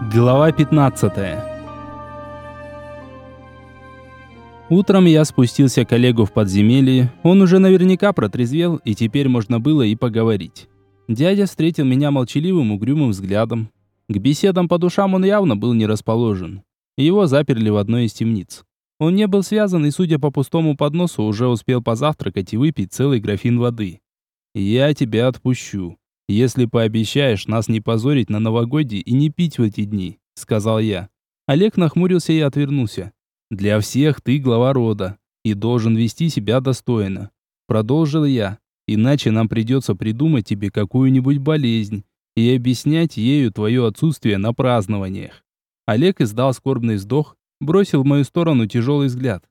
Глава 15. Утром я спустился к Олегу в подземелье. Он уже наверняка протрезвел, и теперь можно было и поговорить. Дядя встретил меня молчаливым угрюмым взглядом. К беседам по душам он явно был не расположен. Его заперли в одной из темниц. Он не был связан и, судя по пустому подносу, уже успел позавтракать и выпить целый графин воды. «Я тебя отпущу», если пообещаешь нас не позорить на новогодье и не пить в эти дни», — сказал я. Олег нахмурился и отвернулся. «Для всех ты глава рода и должен вести себя достойно», — продолжил я. «Иначе нам придется придумать тебе какую-нибудь болезнь и объяснять ею твое отсутствие на празднованиях». Олег издал скорбный вздох, бросил в мою сторону тяжелый взгляд.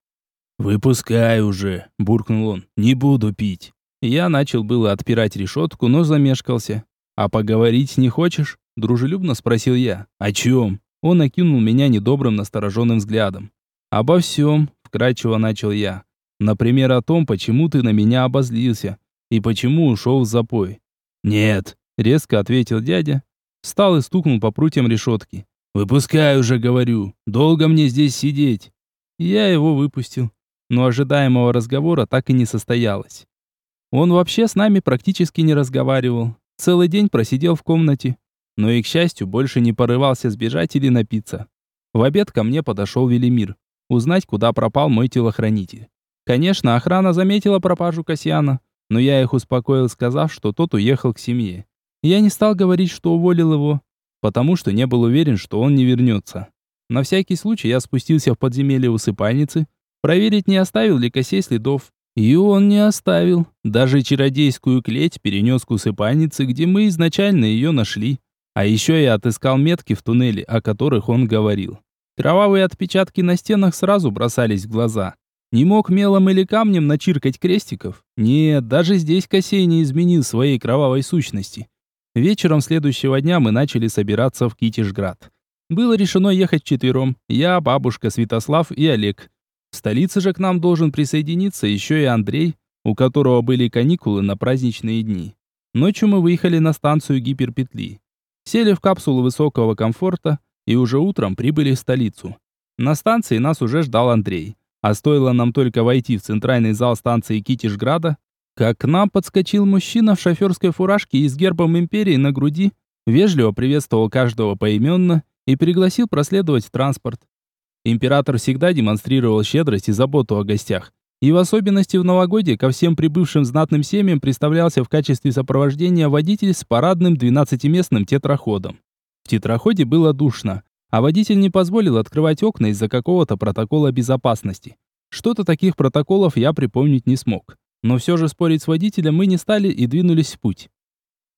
«Выпускай уже», — буркнул он, — «не буду пить». Я начал было отпирать решетку, но замешкался. «А поговорить не хочешь?» – дружелюбно спросил я. «О чем?» Он окинул меня недобрым настороженным взглядом. «Обо всем», – вкратчиво начал я. «Например, о том, почему ты на меня обозлился и почему ушел в запой». «Нет», – резко ответил дядя. Встал и стукнул по прутьям решетки. «Выпускай уже, говорю. Долго мне здесь сидеть?» Я его выпустил. Но ожидаемого разговора так и не состоялось. Он вообще с нами практически не разговаривал. Целый день просидел в комнате. Но и, к счастью, больше не порывался сбежать или напиться. В обед ко мне подошел Велимир. Узнать, куда пропал мой телохранитель. Конечно, охрана заметила пропажу Касьяна, но я их успокоил, сказав, что тот уехал к семье. Я не стал говорить, что уволил его, потому что не был уверен, что он не вернется. На всякий случай я спустился в подземелье усыпальницы, проверить, не оставил ли Косей следов, и он не оставил. Даже чародейскую клеть перенес к усыпальнице, где мы изначально ее нашли. А еще я отыскал метки в туннеле, о которых он говорил. Кровавые отпечатки на стенах сразу бросались в глаза. Не мог мелом или камнем начиркать крестиков? Нет, даже здесь Косей не изменил своей кровавой сущности. Вечером следующего дня мы начали собираться в Китишград. Было решено ехать вчетвером. Я, бабушка, Святослав и Олег. В столице же к нам должен присоединиться еще и Андрей, у которого были каникулы на праздничные дни. Ночью мы выехали на станцию гиперпетли. Сели в капсулу высокого комфорта и уже утром прибыли в столицу. На станции нас уже ждал Андрей. А стоило нам только войти в центральный зал станции Китишграда, как к нам подскочил мужчина в шоферской фуражке и с гербом империи на груди, вежливо приветствовал каждого поименно и пригласил проследовать в транспорт. Император всегда демонстрировал щедрость и заботу о гостях. И в особенности в новогодие ко всем прибывшим знатным семьям представлялся в качестве сопровождения водитель с парадным 12-местным тетраходом. В тетраходе было душно, а водитель не позволил открывать окна из-за какого-то протокола безопасности. Что-то таких протоколов я припомнить не смог. Но все же спорить с водителем мы не стали и двинулись в путь.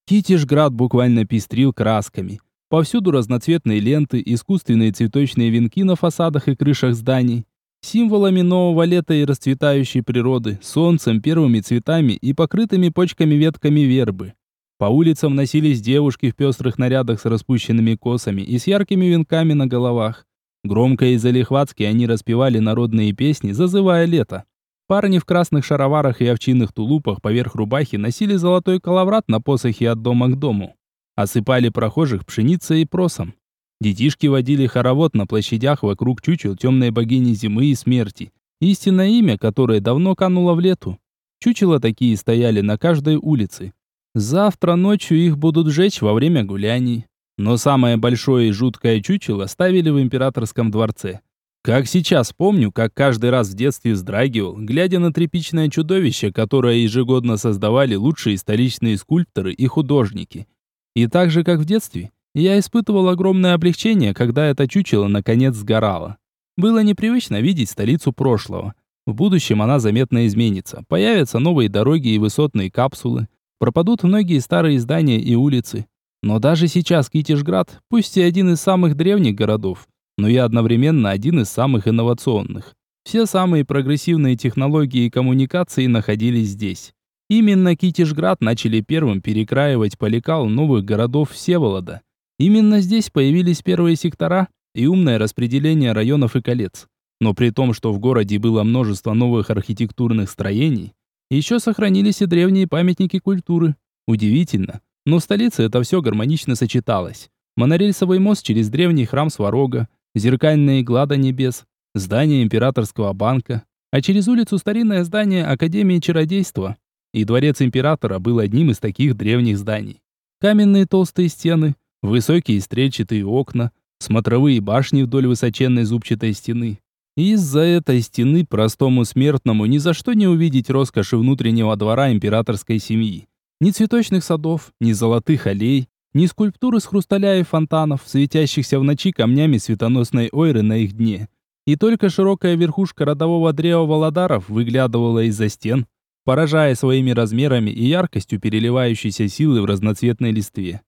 Китишград буквально пестрил красками. Повсюду разноцветные ленты, искусственные цветочные венки на фасадах и крышах зданий. Символами нового лета и расцветающей природы, солнцем, первыми цветами и покрытыми почками ветками вербы. По улицам носились девушки в пестрых нарядах с распущенными косами и с яркими венками на головах. Громко и залихватски они распевали народные песни, зазывая лето. Парни в красных шароварах и овчинных тулупах поверх рубахи носили золотой коловрат на посохе от дома к дому осыпали прохожих пшеницей и просом. Детишки водили хоровод на площадях вокруг чучел темной богини зимы и смерти, истинное имя которое давно кануло в лету. Чучела такие стояли на каждой улице. Завтра ночью их будут сжечь во время гуляний. Но самое большое и жуткое чучело ставили в императорском дворце. Как сейчас помню, как каждый раз в детстве вздрагивал, глядя на тряпичное чудовище, которое ежегодно создавали лучшие столичные скульпторы и художники – и так же, как в детстве, я испытывал огромное облегчение, когда это чучело наконец сгорало. Было непривычно видеть столицу прошлого. В будущем она заметно изменится. Появятся новые дороги и высотные капсулы. Пропадут многие старые здания и улицы. Но даже сейчас Китишград, пусть и один из самых древних городов, но и одновременно один из самых инновационных. Все самые прогрессивные технологии и коммуникации находились здесь. Именно Китишград начали первым перекраивать по новых городов Всеволода. Именно здесь появились первые сектора и умное распределение районов и колец. Но при том, что в городе было множество новых архитектурных строений, еще сохранились и древние памятники культуры. Удивительно, но в столице это все гармонично сочеталось. монорельсовый мост через древний храм Сварога, зеркальная игла до небес, здание императорского банка, а через улицу старинное здание Академии чародейства. И дворец императора был одним из таких древних зданий. Каменные толстые стены, высокие стрельчатые окна, смотровые башни вдоль высоченной зубчатой стены. Из-за этой стены простому смертному ни за что не увидеть роскоши внутреннего двора императорской семьи. Ни цветочных садов, ни золотых аллей, ни скульптуры с хрусталя и фонтанов, светящихся в ночи камнями светоносной ойры на их дне. И только широкая верхушка родового древа Володаров выглядывала из-за стен, поражая своими размерами и яркостью переливающейся силы в разноцветной листве.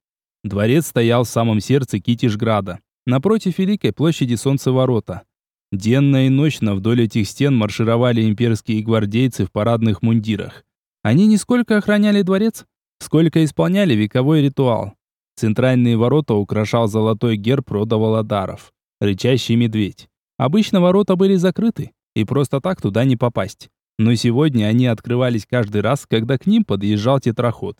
Дворец стоял в самом сердце Китишграда, напротив Великой площади Солнцеворота. Денно и ночно вдоль этих стен маршировали имперские гвардейцы в парадных мундирах. Они не сколько охраняли дворец, сколько исполняли вековой ритуал. Центральные ворота украшал золотой герб рода Володаров, рычащий медведь. Обычно ворота были закрыты, и просто так туда не попасть. Но сегодня они открывались каждый раз, когда к ним подъезжал тетраход.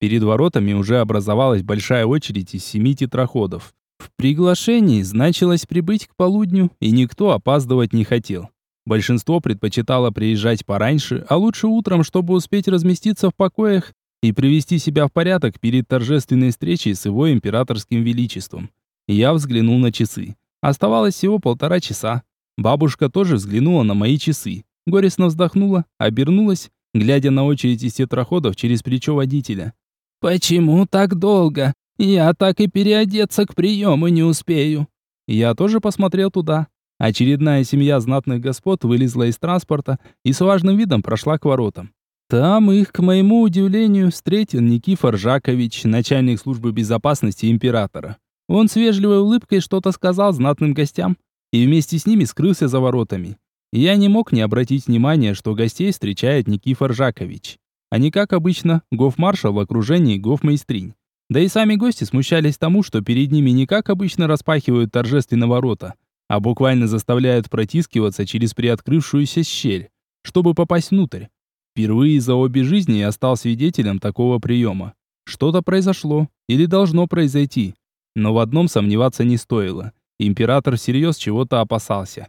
Перед воротами уже образовалась большая очередь из семи тетраходов, в приглашении значилось прибыть к полудню, и никто опаздывать не хотел. Большинство предпочитало приезжать пораньше, а лучше утром, чтобы успеть разместиться в покоях и привести себя в порядок перед торжественной встречей с его императорским величеством. Я взглянул на часы. Оставалось всего полтора часа. Бабушка тоже взглянула на мои часы. Горестно вздохнула, обернулась, глядя на очередь из тетраходов через плечо водителя. «Почему так долго?» Я так и переодеться к приему не успею. Я тоже посмотрел туда. Очередная семья знатных господ вылезла из транспорта и с важным видом прошла к воротам. Там их, к моему удивлению, встретил Никифор Жакович, начальник службы безопасности императора. Он с вежливой улыбкой что-то сказал знатным гостям и вместе с ними скрылся за воротами. Я не мог не обратить внимания, что гостей встречает Никифор Жакович. Они, как обычно, гофмаршал в окружении гофмейстринь. Да и сами гости смущались тому, что перед ними не как обычно распахивают торжественно ворота, а буквально заставляют протискиваться через приоткрывшуюся щель, чтобы попасть внутрь. Впервые за обе жизни я стал свидетелем такого приема. Что-то произошло или должно произойти. Но в одном сомневаться не стоило. Император всерьез чего-то опасался.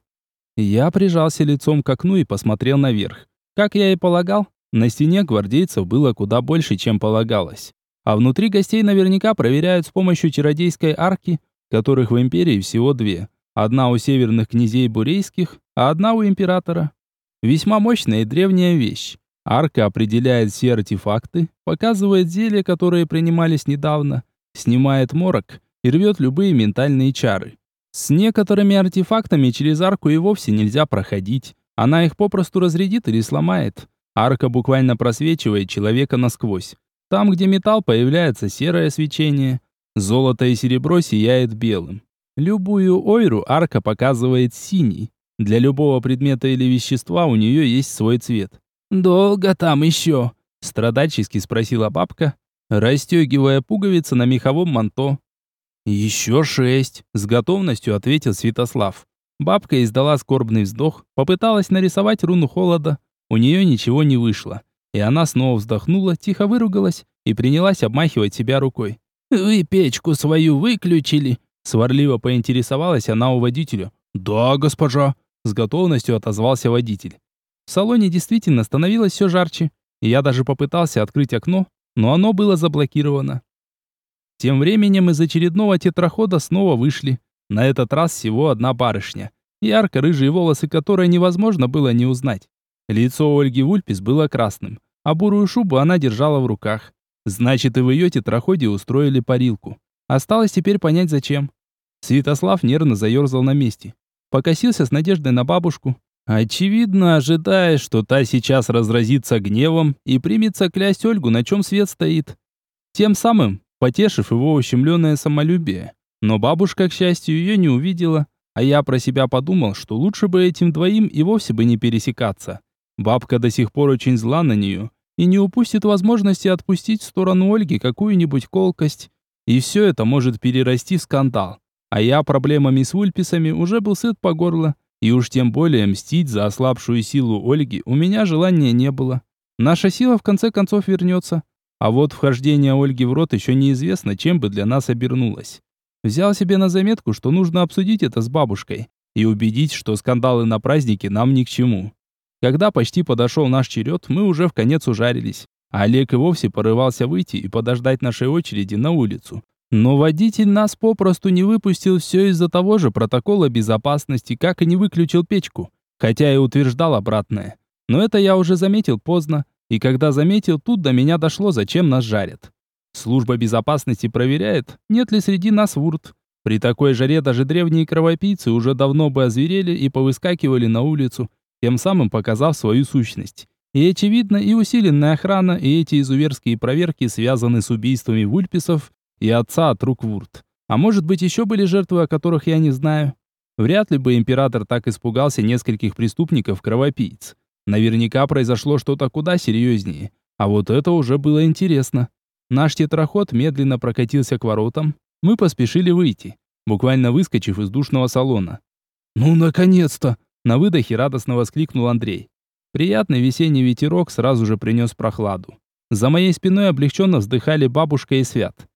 Я прижался лицом к окну и посмотрел наверх. Как я и полагал, на стене гвардейцев было куда больше, чем полагалось. А внутри гостей наверняка проверяют с помощью чародейской арки, которых в империи всего две. Одна у северных князей бурейских, а одна у императора. Весьма мощная и древняя вещь. Арка определяет все артефакты, показывает зелья, которые принимались недавно, снимает морок и рвет любые ментальные чары. С некоторыми артефактами через арку и вовсе нельзя проходить. Она их попросту разрядит или сломает. Арка буквально просвечивает человека насквозь. Там, где металл, появляется серое свечение. Золото и серебро сияет белым. Любую ойру арка показывает синий. Для любого предмета или вещества у нее есть свой цвет. «Долго там еще?» – страдальчески спросила бабка, расстегивая пуговицы на меховом манто. «Еще шесть», – с готовностью ответил Святослав. Бабка издала скорбный вздох, попыталась нарисовать руну холода. У нее ничего не вышло. И она снова вздохнула, тихо выругалась и принялась обмахивать себя рукой. «Вы печку свою выключили?» Сварливо поинтересовалась она у водителя. «Да, госпожа», — с готовностью отозвался водитель. В салоне действительно становилось все жарче. Я даже попытался открыть окно, но оно было заблокировано. Тем временем из очередного тетрахода снова вышли. На этот раз всего одна барышня. Ярко-рыжие волосы, которые невозможно было не узнать. Лицо Ольги Вульпис было красным, а бурую шубу она держала в руках. Значит, и в ее тетраходе устроили парилку. Осталось теперь понять, зачем. Святослав нервно заерзал на месте. Покосился с надеждой на бабушку. Очевидно, ожидая, что та сейчас разразится гневом и примется клясть Ольгу, на чем свет стоит. Тем самым, потешив его ущемленное самолюбие. Но бабушка, к счастью, ее не увидела, а я про себя подумал, что лучше бы этим двоим и вовсе бы не пересекаться. Бабка до сих пор очень зла на нее и не упустит возможности отпустить в сторону Ольги какую-нибудь колкость. И все это может перерасти в скандал. А я проблемами с вульписами уже был сыт по горло, и уж тем более мстить за ослабшую силу Ульги у меня желания не было. Наша сила в конце концов вернется. А вот вхождение Ольги в рот еще неизвестно, чем бы для нас обернулось. Взял себе на заметку, что нужно обсудить это с бабушкой и убедить, что скандалы на празднике нам ни к чему. Когда почти подошел наш черед, мы уже в конец ужарились. А Олег и вовсе порывался выйти и подождать нашей очереди на улицу. Но водитель нас попросту не выпустил все из-за того же протокола безопасности, как и не выключил печку, хотя и утверждал обратное. Но это я уже заметил поздно, и когда заметил, тут до меня дошло, зачем нас жарят. Служба безопасности проверяет, нет ли среди нас вурт. При такой жаре даже древние кровопийцы уже давно бы озверели и повыскакивали на улицу, тем самым показав свою сущность. И очевидно, и усиленная охрана, и эти изуверские проверки связаны с убийствами вульписов и отца от рук Вурт. А может быть, еще были жертвы, о которых я не знаю. Вряд ли бы император так испугался нескольких преступников-кровопийц. Наверняка произошло что-то куда серьезнее. А вот это уже было интересно. Наш тетраход медленно прокатился к воротам. Мы поспешили выйти, буквально выскочив из душного салона. «Ну, наконец-то!» На выдохе радостно воскликнул Андрей. Приятный весенний ветерок сразу же принес прохладу. За моей спиной облегченно вздыхали бабушка и Свят.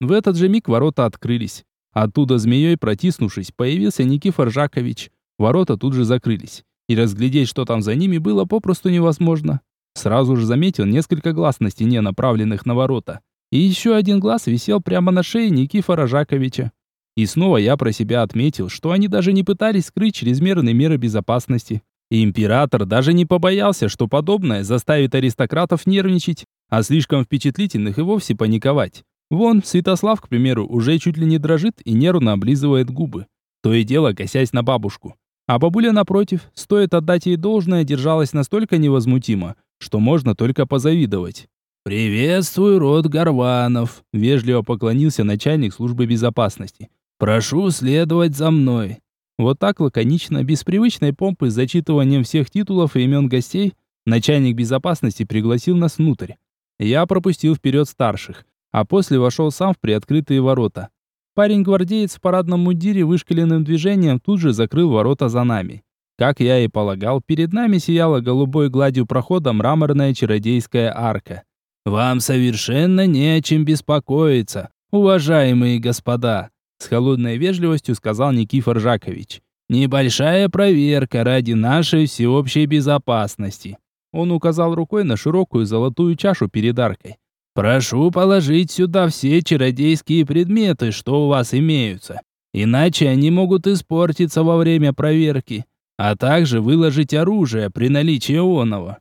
В этот же миг ворота открылись. Оттуда змеей протиснувшись, появился Никифор Жакович. Ворота тут же закрылись. И разглядеть, что там за ними, было попросту невозможно. Сразу же заметил несколько глаз на стене, направленных на ворота. И еще один глаз висел прямо на шее Никифора Жаковича. И снова я про себя отметил, что они даже не пытались скрыть чрезмерные меры безопасности. И император даже не побоялся, что подобное заставит аристократов нервничать, а слишком впечатлительных и вовсе паниковать. Вон, Святослав, к примеру, уже чуть ли не дрожит и нервно облизывает губы. То и дело, косясь на бабушку. А бабуля, напротив, стоит отдать ей должное, держалась настолько невозмутимо, что можно только позавидовать. «Приветствую, род Горванов», — вежливо поклонился начальник службы безопасности. «Прошу следовать за мной». Вот так лаконично, без привычной помпы с зачитыванием всех титулов и имен гостей, начальник безопасности пригласил нас внутрь. Я пропустил вперед старших, а после вошел сам в приоткрытые ворота. Парень-гвардеец в парадном мундире вышкаленным движением тут же закрыл ворота за нами. Как я и полагал, перед нами сияла голубой гладью прохода мраморная чародейская арка. «Вам совершенно не о чем беспокоиться, уважаемые господа», с холодной вежливостью сказал Никифор Жакович. «Небольшая проверка ради нашей всеобщей безопасности». Он указал рукой на широкую золотую чашу перед аркой. Прошу положить сюда все чародейские предметы, что у вас имеются. Иначе они могут испортиться во время проверки, а также выложить оружие при наличии оного.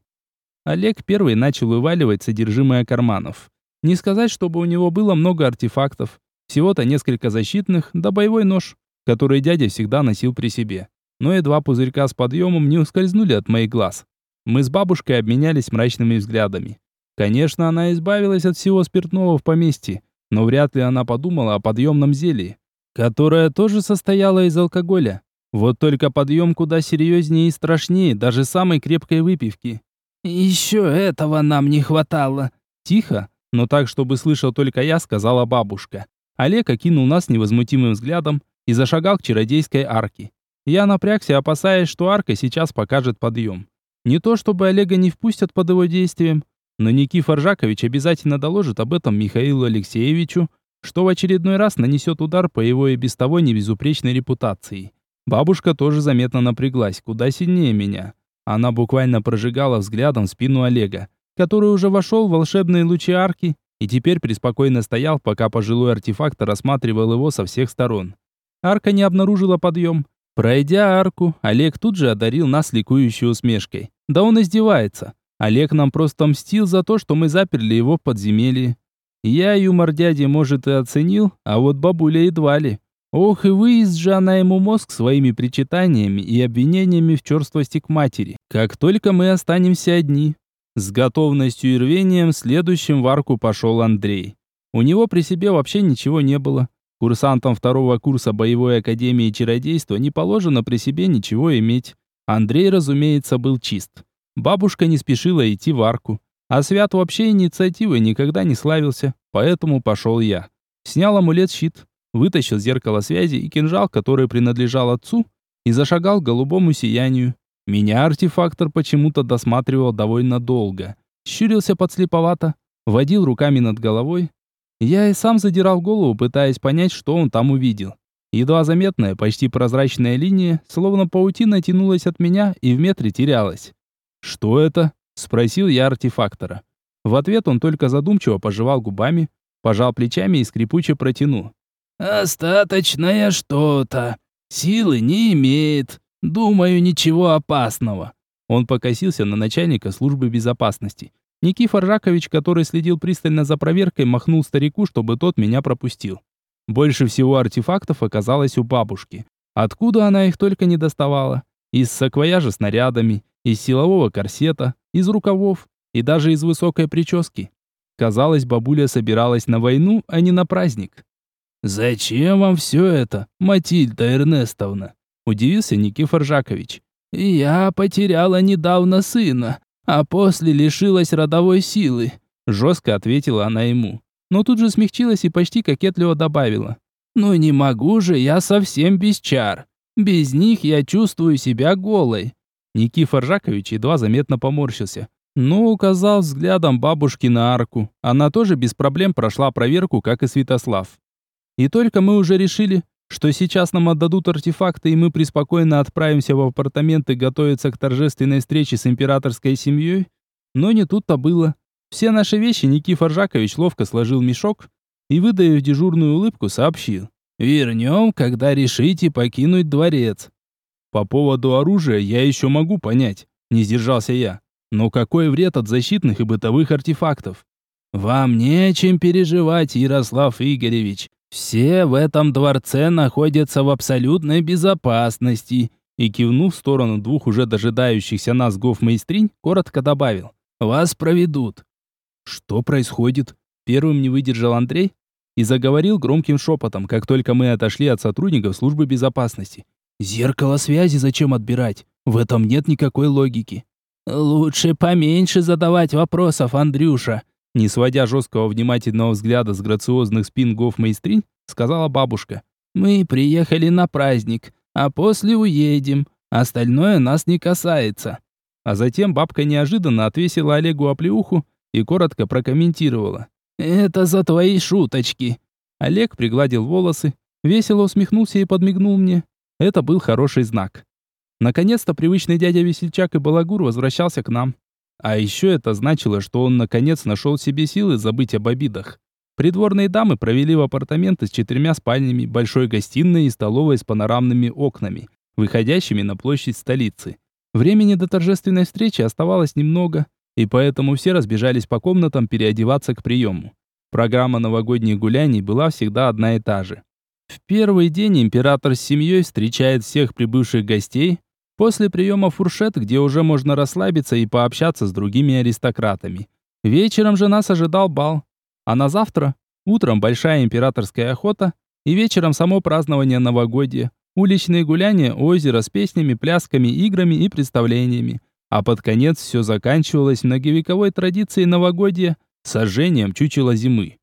Олег первый начал вываливать содержимое карманов. Не сказать, чтобы у него было много артефактов. Всего-то несколько защитных, да боевой нож, который дядя всегда носил при себе. Но и два пузырька с подъемом не ускользнули от моих глаз. Мы с бабушкой обменялись мрачными взглядами. Конечно, она избавилась от всего спиртного в поместье, но вряд ли она подумала о подъемном зелье, которое тоже состояло из алкоголя. Вот только подъем куда серьезнее и страшнее даже самой крепкой выпивки. «Еще этого нам не хватало!» Тихо, но так, чтобы слышал только я, сказала бабушка. Олег окинул нас невозмутимым взглядом и зашагал к чародейской арке. Я напрягся, опасаясь, что арка сейчас покажет подъем. Не то чтобы Олега не впустят под его действием, но Никифор Жакович обязательно доложит об этом Михаилу Алексеевичу, что в очередной раз нанесет удар по его и без того небезупречной репутации. Бабушка тоже заметно напряглась, куда сильнее меня. Она буквально прожигала взглядом спину Олега, который уже вошел в волшебные лучи арки и теперь преспокойно стоял, пока пожилой артефактор рассматривал его со всех сторон. Арка не обнаружила подъем. Пройдя арку, Олег тут же одарил нас ликующей усмешкой. Да он издевается. Олег нам просто мстил за то, что мы заперли его в подземелье. Я юмор дяди, может, и оценил, а вот бабуля едва ли. Ох, и выезд же она ему мозг своими причитаниями и обвинениями в черствости к матери. Как только мы останемся одни. С готовностью и рвением следующим в арку пошел Андрей. У него при себе вообще ничего не было. Курсантам второго курса боевой академии чародейства не положено при себе ничего иметь. Андрей, разумеется, был чист. Бабушка не спешила идти в арку. А Свят вообще инициативой никогда не славился, поэтому пошел я. Снял амулет-щит, вытащил зеркало связи и кинжал, который принадлежал отцу, и зашагал к голубому сиянию. Меня артефактор почему-то досматривал довольно долго. Щурился подслеповато, водил руками над головой, Я и сам задирал голову, пытаясь понять, что он там увидел. Едва заметная, почти прозрачная линия, словно паутина тянулась от меня и в метре терялась. «Что это?» – спросил я артефактора. В ответ он только задумчиво пожевал губами, пожал плечами и скрипуче протянул. «Остаточное что-то. Силы не имеет. Думаю, ничего опасного». Он покосился на начальника службы безопасности. Никифор Ракович, который следил пристально за проверкой, махнул старику, чтобы тот меня пропустил. Больше всего артефактов оказалось у бабушки. Откуда она их только не доставала? Из саквояжа с нарядами, из силового корсета, из рукавов и даже из высокой прически. Казалось, бабуля собиралась на войну, а не на праздник. «Зачем вам все это, Матильда Эрнестовна?» – удивился Никифор Жакович. «Я потеряла недавно сына, а после лишилась родовой силы», – жестко ответила она ему но тут же смягчилась и почти кокетливо добавила. «Ну не могу же я совсем без чар. Без них я чувствую себя голой». Никифор Жакович едва заметно поморщился, но указал взглядом бабушки на арку. Она тоже без проблем прошла проверку, как и Святослав. И только мы уже решили, что сейчас нам отдадут артефакты, и мы преспокойно отправимся в апартаменты готовиться к торжественной встрече с императорской семьей, но не тут-то было. Все наши вещи Никифор Жакович ловко сложил мешок и, выдав дежурную улыбку, сообщил. «Вернем, когда решите покинуть дворец». По поводу оружия я еще могу понять, не сдержался я. Но какой вред от защитных и бытовых артефактов? Вам не о чем переживать, Ярослав Игоревич. Все в этом дворце находятся в абсолютной безопасности. И кивнув в сторону двух уже дожидающихся нас гофмейстринь, коротко добавил. Вас проведут. Что происходит? Первым не выдержал Андрей и заговорил громким шепотом, как только мы отошли от сотрудников службы безопасности. Зеркало связи зачем отбирать? В этом нет никакой логики. Лучше поменьше задавать вопросов, Андрюша. Не сводя жесткого внимательного взгляда с грациозных спин гофмейстринь, сказала бабушка. Мы приехали на праздник, а после уедем. Остальное нас не касается. А затем бабка неожиданно отвесила Олегу оплеуху и коротко прокомментировала. «Это за твои шуточки». Олег пригладил волосы, весело усмехнулся и подмигнул мне. Это был хороший знак. Наконец-то привычный дядя Весельчак и Балагур возвращался к нам. А еще это значило, что он наконец нашел себе силы забыть об обидах. Придворные дамы провели в апартаменты с четырьмя спальнями, большой гостиной и столовой с панорамными окнами, выходящими на площадь столицы. Времени до торжественной встречи оставалось немного, и поэтому все разбежались по комнатам переодеваться к приему. Программа новогодних гуляний была всегда одна и та же. В первый день император с семьей встречает всех прибывших гостей, после приема фуршет, где уже можно расслабиться и пообщаться с другими аристократами. Вечером же нас ожидал бал, а на завтра утром большая императорская охота и вечером само празднование новогодия, уличные гуляния, озеро с песнями, плясками, играми и представлениями. А под конец все заканчивалось многовековой традицией новогодия сожжением чучела зимы.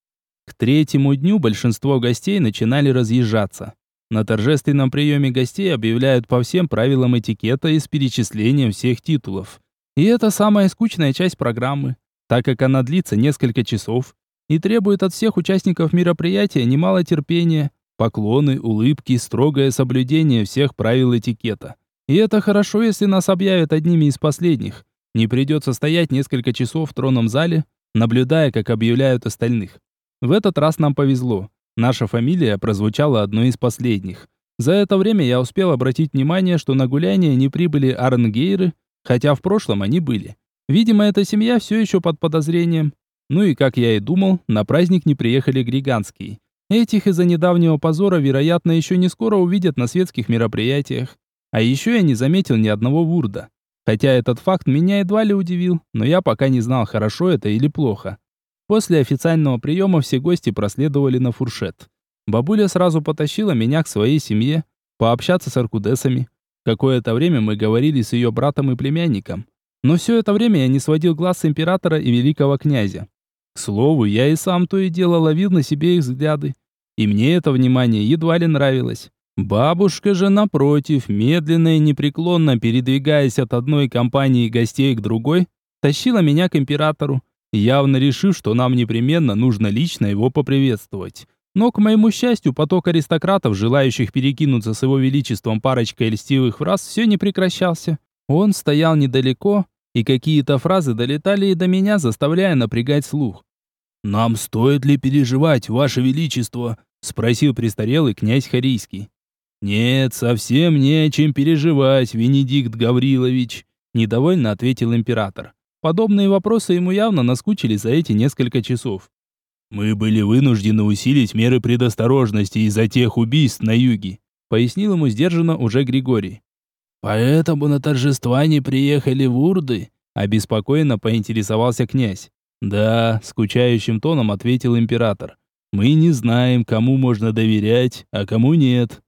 К третьему дню большинство гостей начинали разъезжаться. На торжественном приеме гостей объявляют по всем правилам этикета и с перечислением всех титулов. И это самая скучная часть программы, так как она длится несколько часов и требует от всех участников мероприятия немало терпения, поклоны, улыбки, строгое соблюдение всех правил этикета. И это хорошо, если нас объявят одними из последних. Не придется стоять несколько часов в тронном зале, наблюдая, как объявляют остальных. В этот раз нам повезло. Наша фамилия прозвучала одной из последних. За это время я успел обратить внимание, что на гуляние не прибыли Арнгейры, хотя в прошлом они были. Видимо, эта семья все еще под подозрением. Ну и, как я и думал, на праздник не приехали григанские. Этих из-за недавнего позора, вероятно, еще не скоро увидят на светских мероприятиях. А еще я не заметил ни одного вурда. Хотя этот факт меня едва ли удивил, но я пока не знал, хорошо это или плохо. После официального приема все гости проследовали на фуршет. Бабуля сразу потащила меня к своей семье, пообщаться с аркудесами. Какое-то время мы говорили с ее братом и племянником. Но все это время я не сводил глаз с императора и великого князя. К слову, я и сам то и дело ловил на себе их взгляды. И мне это внимание едва ли нравилось. Бабушка же, напротив, медленно и непреклонно передвигаясь от одной компании гостей к другой, тащила меня к императору явно решив, что нам непременно нужно лично его поприветствовать. Но, к моему счастью, поток аристократов, желающих перекинуться с его величеством парочкой льстивых фраз, все не прекращался. Он стоял недалеко, и какие-то фразы долетали и до меня, заставляя напрягать слух. «Нам стоит ли переживать, ваше величество?» — спросил престарелый князь Харийский. «Нет, совсем не о чем переживать, Венедикт Гаврилович», — недовольно ответил император. Подобные вопросы ему явно наскучили за эти несколько часов. «Мы были вынуждены усилить меры предосторожности из-за тех убийств на юге», пояснил ему сдержанно уже Григорий. «Поэтому на торжества не приехали в Урды?» обеспокоенно поинтересовался князь. «Да», — скучающим тоном ответил император. «Мы не знаем, кому можно доверять, а кому нет».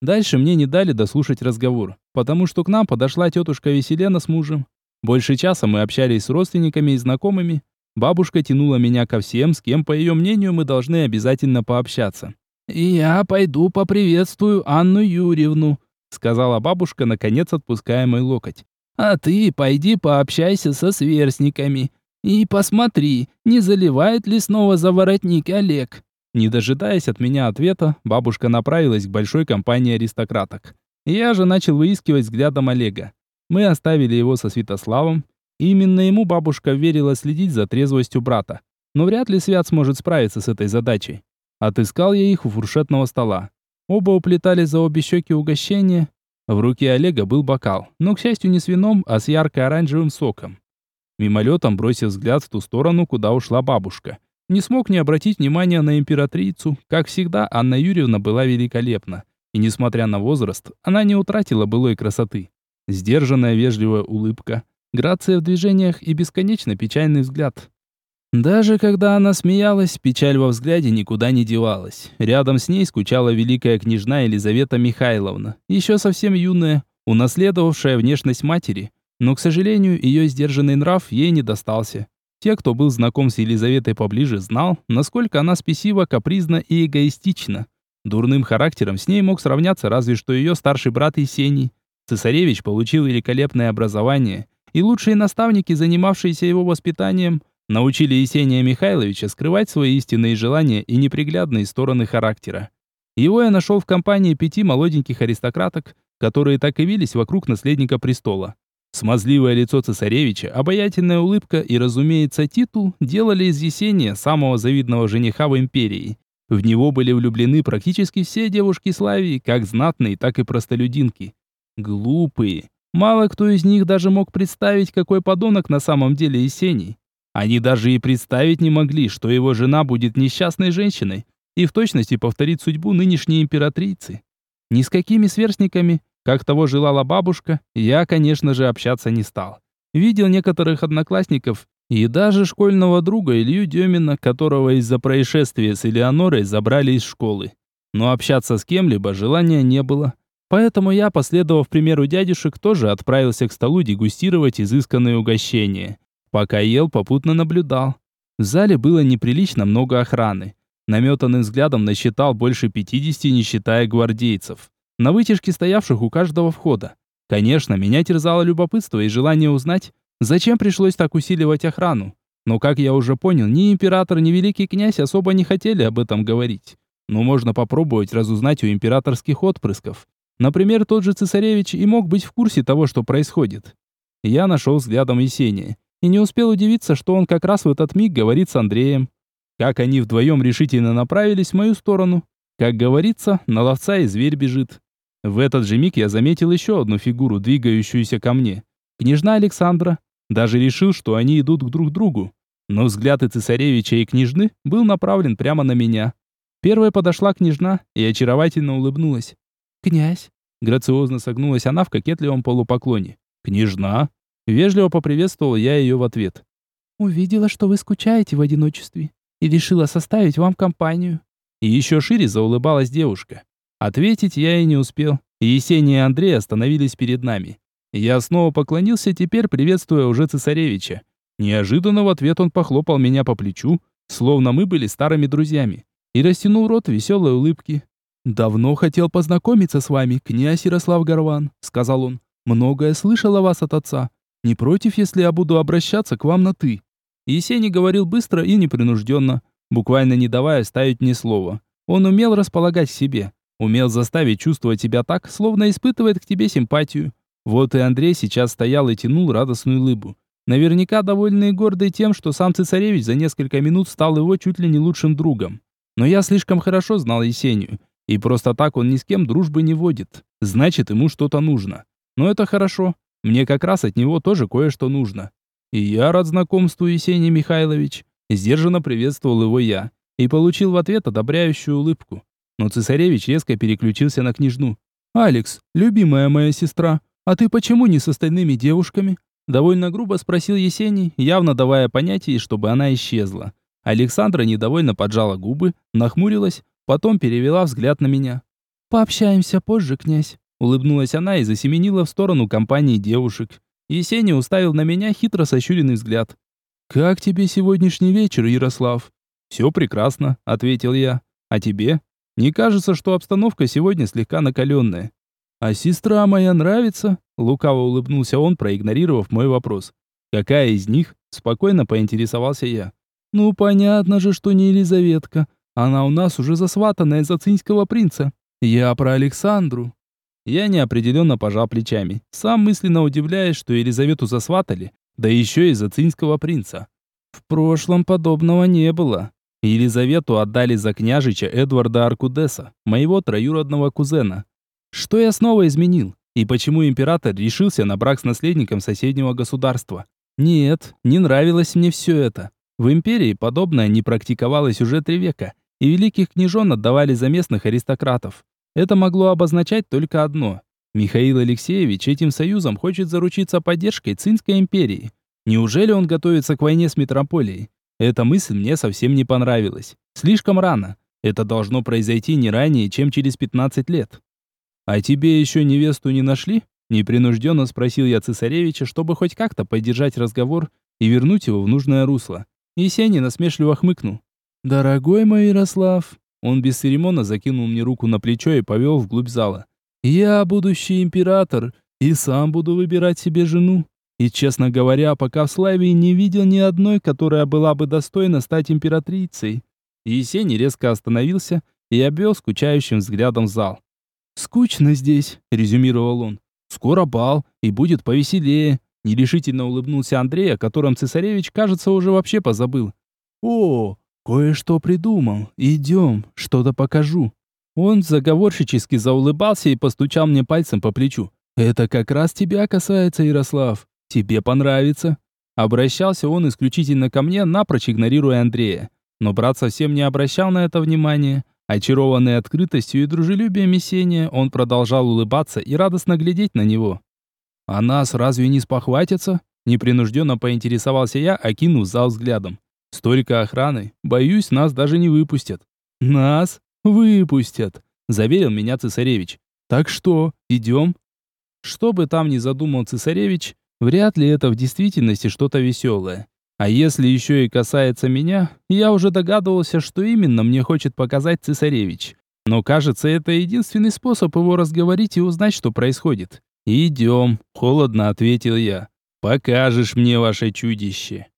Дальше мне не дали дослушать разговор, потому что к нам подошла тетушка Веселена с мужем. Больше часа мы общались с родственниками и знакомыми. Бабушка тянула меня ко всем, с кем, по ее мнению, мы должны обязательно пообщаться. «Я пойду поприветствую Анну Юрьевну», сказала бабушка, наконец отпуская мой локоть. «А ты пойди пообщайся со сверстниками и посмотри, не заливает ли снова заворотник Олег». Не дожидаясь от меня ответа, бабушка направилась к большой компании аристократок. Я же начал выискивать взглядом Олега. Мы оставили его со Святославом. Именно ему бабушка верила следить за трезвостью брата. Но вряд ли Свят сможет справиться с этой задачей. Отыскал я их у фуршетного стола. Оба уплетали за обе щеки угощения. В руке Олега был бокал, но, к счастью, не с вином, а с ярко-оранжевым соком. Мимолетом бросил взгляд в ту сторону, куда ушла бабушка. Не смог не обратить внимания на императрицу. Как всегда, Анна Юрьевна была великолепна. И несмотря на возраст, она не утратила былой красоты. Сдержанная вежливая улыбка, грация в движениях и бесконечно печальный взгляд. Даже когда она смеялась, печаль во взгляде никуда не девалась. Рядом с ней скучала великая княжна Елизавета Михайловна, еще совсем юная, унаследовавшая внешность матери, но, к сожалению, ее сдержанный нрав ей не достался. Те, кто был знаком с Елизаветой поближе, знал, насколько она спесива, капризна и эгоистична. Дурным характером с ней мог сравняться разве что ее старший брат Есений. Цесаревич получил великолепное образование, и лучшие наставники, занимавшиеся его воспитанием, научили Есения Михайловича скрывать свои истинные желания и неприглядные стороны характера. Его я нашел в компании пяти молоденьких аристократок, которые так и вились вокруг наследника престола. Смазливое лицо цесаревича, обаятельная улыбка и, разумеется, титул делали из Есения самого завидного жениха в империи. В него были влюблены практически все девушки Славии, как знатные, так и простолюдинки. Глупые. Мало кто из них даже мог представить, какой подонок на самом деле Есений. Они даже и представить не могли, что его жена будет несчастной женщиной и в точности повторит судьбу нынешней императрицы. Ни с какими сверстниками, как того желала бабушка, я, конечно же, общаться не стал. Видел некоторых одноклассников и даже школьного друга Илью Демина, которого из-за происшествия с Элеонорой забрали из школы. Но общаться с кем-либо желания не было. Поэтому я, последовав примеру дядюшек, тоже отправился к столу дегустировать изысканные угощения. Пока ел, попутно наблюдал. В зале было неприлично много охраны. Наметанным взглядом насчитал больше 50, не считая гвардейцев на вытяжке стоявших у каждого входа. Конечно, меня терзало любопытство и желание узнать, зачем пришлось так усиливать охрану. Но, как я уже понял, ни император, ни великий князь особо не хотели об этом говорить. Но можно попробовать разузнать у императорских отпрысков. Например, тот же цесаревич и мог быть в курсе того, что происходит. Я нашел взглядом Есения и не успел удивиться, что он как раз в этот миг говорит с Андреем. Как они вдвоем решительно направились в мою сторону. Как говорится, на ловца и зверь бежит. В этот же миг я заметил еще одну фигуру, двигающуюся ко мне. Княжна Александра. Даже решил, что они идут друг к другу. Но взгляд и цесаревича, и княжны был направлен прямо на меня. Первая подошла княжна и очаровательно улыбнулась. «Князь!» Грациозно согнулась она в кокетливом полупоклоне. «Княжна!» Вежливо поприветствовал я ее в ответ. «Увидела, что вы скучаете в одиночестве, и решила составить вам компанию». И еще шире заулыбалась девушка. Ответить я и не успел. Есения и Андрей остановились перед нами. Я снова поклонился, теперь приветствуя уже цесаревича. Неожиданно в ответ он похлопал меня по плечу, словно мы были старыми друзьями, и растянул рот веселой улыбки. «Давно хотел познакомиться с вами, князь Ярослав Горван», — сказал он. «Многое слышал о вас от отца. Не против, если я буду обращаться к вам на «ты». Есений говорил быстро и непринужденно, буквально не давая ставить ни слова. Он умел располагать к себе, умел заставить чувствовать себя так, словно испытывает к тебе симпатию. Вот и Андрей сейчас стоял и тянул радостную лыбу. Наверняка довольный и гордый тем, что сам цесаревич за несколько минут стал его чуть ли не лучшим другом. Но я слишком хорошо знал Есению, и просто так он ни с кем дружбы не водит. Значит, ему что-то нужно. Но это хорошо. Мне как раз от него тоже кое-что нужно. И я рад знакомству, Есений Михайлович. Сдержанно приветствовал его я и получил в ответ одобряющую улыбку. Но цесаревич резко переключился на княжну. «Алекс, любимая моя сестра, а ты почему не с остальными девушками?» Довольно грубо спросил Есений, явно давая понять ей, чтобы она исчезла. Александра недовольно поджала губы, нахмурилась, потом перевела взгляд на меня. «Пообщаемся позже, князь», — улыбнулась она и засеменила в сторону компании девушек. Есений уставил на меня хитро сощуренный взгляд. «Как тебе сегодняшний вечер, Ярослав?» «Все прекрасно», — ответил я. «А тебе? Не кажется, что обстановка сегодня слегка накаленная?» «А сестра моя нравится?» Лукаво улыбнулся он, проигнорировав мой вопрос. «Какая из них?» Спокойно поинтересовался я. «Ну, понятно же, что не Елизаветка. Она у нас уже засватанная за цинского принца. Я про Александру». Я неопределенно пожал плечами, сам мысленно удивляясь, что Елизавету засватали, да еще и за цинского принца. В прошлом подобного не было. Елизавету отдали за княжича Эдварда Аркудеса, моего троюродного кузена. Что я снова изменил? И почему император решился на брак с наследником соседнего государства? Нет, не нравилось мне все это. В империи подобное не практиковалось уже три века, и великих княжон отдавали за местных аристократов. Это могло обозначать только одно. Михаил Алексеевич этим союзом хочет заручиться поддержкой Цинской империи. Неужели он готовится к войне с метрополией? Эта мысль мне совсем не понравилась. Слишком рано. Это должно произойти не ранее, чем через 15 лет. «А тебе еще невесту не нашли?» Непринужденно спросил я цесаревича, чтобы хоть как-то поддержать разговор и вернуть его в нужное русло. Есенин насмешливо хмыкнул. «Дорогой мой Ярослав!» Он бесцеремонно закинул мне руку на плечо и повел вглубь зала. «Я будущий император и сам буду выбирать себе жену. И, честно говоря, пока в Славии не видел ни одной, которая была бы достойна стать императрицей». Есений резко остановился и обвел скучающим взглядом зал. «Скучно здесь», — резюмировал он. «Скоро бал, и будет повеселее». Нерешительно улыбнулся Андрей, о котором цесаревич, кажется, уже вообще позабыл. «О, кое-что придумал. Идем, что-то покажу». Он заговорщически заулыбался и постучал мне пальцем по плечу. «Это как раз тебя касается, Ярослав. Тебе понравится». Обращался он исключительно ко мне, напрочь игнорируя Андрея. Но брат совсем не обращал на это внимания. Очарованный открытостью и дружелюбием Месения, он продолжал улыбаться и радостно глядеть на него. «А нас разве не спохватятся?» Непринужденно поинтересовался я, окинув зал взглядом. «Столько охраны. Боюсь, нас даже не выпустят». «Нас выпустят», — заверил меня цесаревич. «Так что, идем?» Что бы там ни задумал цесаревич, вряд ли это в действительности что-то веселое. А если еще и касается меня, я уже догадывался, что именно мне хочет показать цесаревич. Но кажется, это единственный способ его разговорить и узнать, что происходит. «Идем», — холодно ответил я. «Покажешь мне ваше чудище».